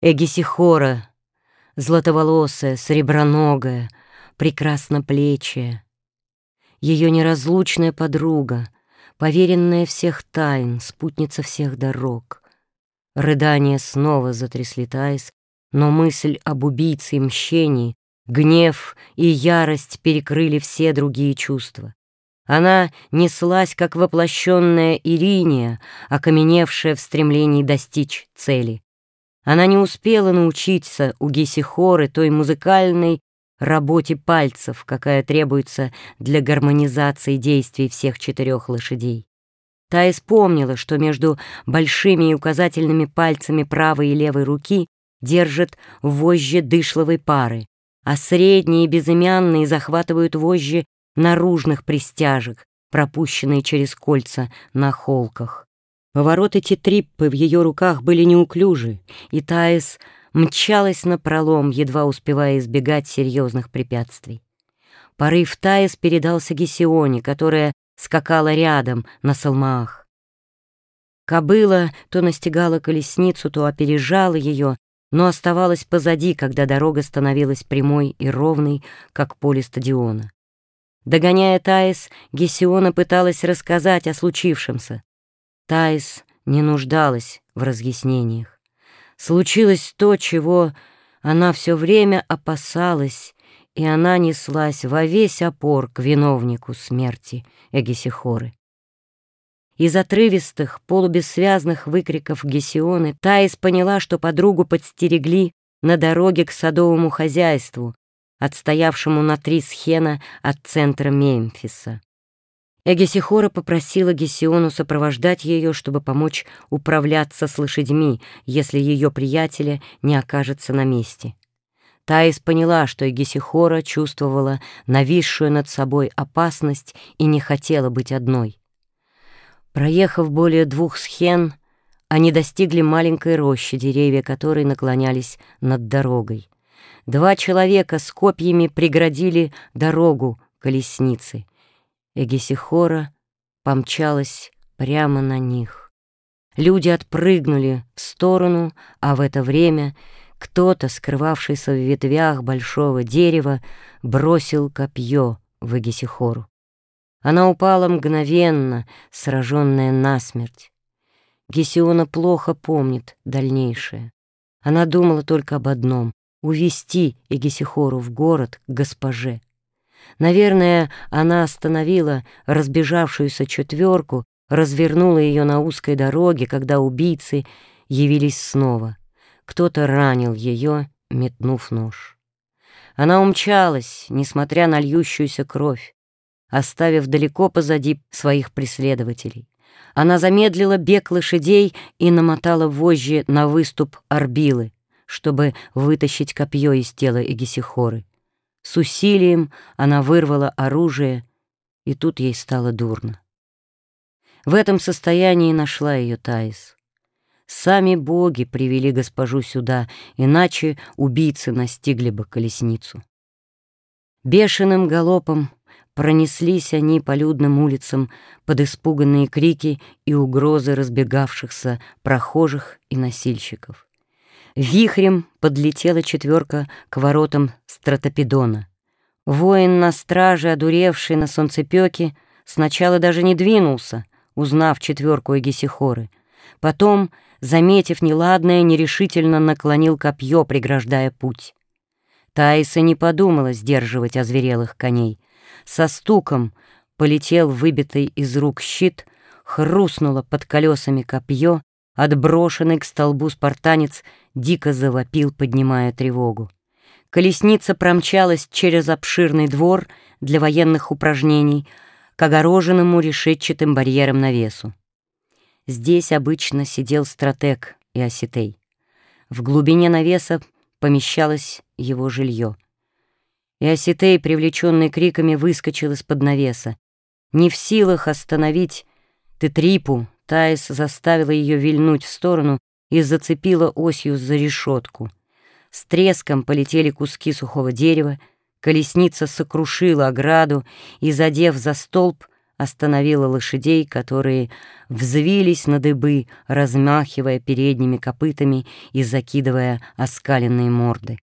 Эгисихора, златоволосая, среброногая, прекрасно плечая, ее неразлучная подруга, поверенная всех тайн, спутница всех дорог. Рыдания снова затрясли Таис, но мысль об убийце и мщении, гнев и ярость перекрыли все другие чувства. Она неслась, как воплощенная Ириния, окаменевшая в стремлении достичь цели. Она не успела научиться у Гесихоры той музыкальной работе пальцев, какая требуется для гармонизации действий всех четырех лошадей. Та испомнила, что между большими и указательными пальцами правой и левой руки держат вожжи дышловой пары, а средние и безымянные захватывают вожжи наружных пристяжек, пропущенные через кольца на холках. Повороты тетриппы в ее руках были неуклюжи, и Таис мчалась на пролом, едва успевая избегать серьезных препятствий. Порыв Таис передался Гесионе, которая скакала рядом на салмаах. Кобыла то настигала колесницу, то опережала ее, но оставалась позади, когда дорога становилась прямой и ровной, как поле стадиона. Догоняя Таис, Гесиона пыталась рассказать о случившемся. Таис не нуждалась в разъяснениях. Случилось то, чего она все время опасалась, и она неслась во весь опор к виновнику смерти Эгисихоры. Из отрывистых, полубессвязных выкриков Гесионы Таис поняла, что подругу подстерегли на дороге к садовому хозяйству, отстоявшему на три схена от центра Мемфиса. Эгесихора попросила Гесиону сопровождать ее, чтобы помочь управляться с лошадьми, если ее приятеля не окажется на месте. Таис поняла, что Эгесихора чувствовала нависшую над собой опасность и не хотела быть одной. Проехав более двух схен, они достигли маленькой рощи, деревья которой наклонялись над дорогой. Два человека с копьями преградили дорогу колесницы. Эгисихора помчалась прямо на них. Люди отпрыгнули в сторону, а в это время кто-то, скрывавшийся в ветвях большого дерева, бросил копье в Эгисихору. Она упала мгновенно, сраженная насмерть. Гесиона плохо помнит дальнейшее. Она думала только об одном увести Эгисихору в город к госпоже. Наверное, она остановила разбежавшуюся четверку, развернула ее на узкой дороге, когда убийцы явились снова. Кто-то ранил ее, метнув нож. Она умчалась, несмотря на льющуюся кровь, оставив далеко позади своих преследователей. Она замедлила бег лошадей и намотала вожжи на выступ орбилы чтобы вытащить копье из тела Эгисихоры. С усилием она вырвала оружие, и тут ей стало дурно. В этом состоянии нашла ее Таис. Сами боги привели госпожу сюда, иначе убийцы настигли бы колесницу. Бешеным галопом пронеслись они по людным улицам под испуганные крики и угрозы разбегавшихся прохожих и носильщиков. Вихрем подлетела четверка к воротам стратопедона. Воин на страже, одуревший на солнцепёке, сначала даже не двинулся, узнав четверку Эгисихоры. Потом, заметив неладное, нерешительно наклонил копье, преграждая путь. Таиса не подумала сдерживать озверелых коней. Со стуком полетел выбитый из рук щит, хрустнуло под колесами копье, Отброшенный к столбу спартанец дико завопил, поднимая тревогу. Колесница промчалась через обширный двор для военных упражнений к огороженному решетчатым барьером навесу. Здесь обычно сидел стратег и осетей. В глубине навеса помещалось его жилье. И осетей, привлеченный криками, выскочил из-под навеса. Не в силах остановить Тетрипу, Таис заставила ее вильнуть в сторону и зацепила осью за решетку. С треском полетели куски сухого дерева, колесница сокрушила ограду и, задев за столб, остановила лошадей, которые взвились на дыбы, размахивая передними копытами и закидывая оскаленные морды.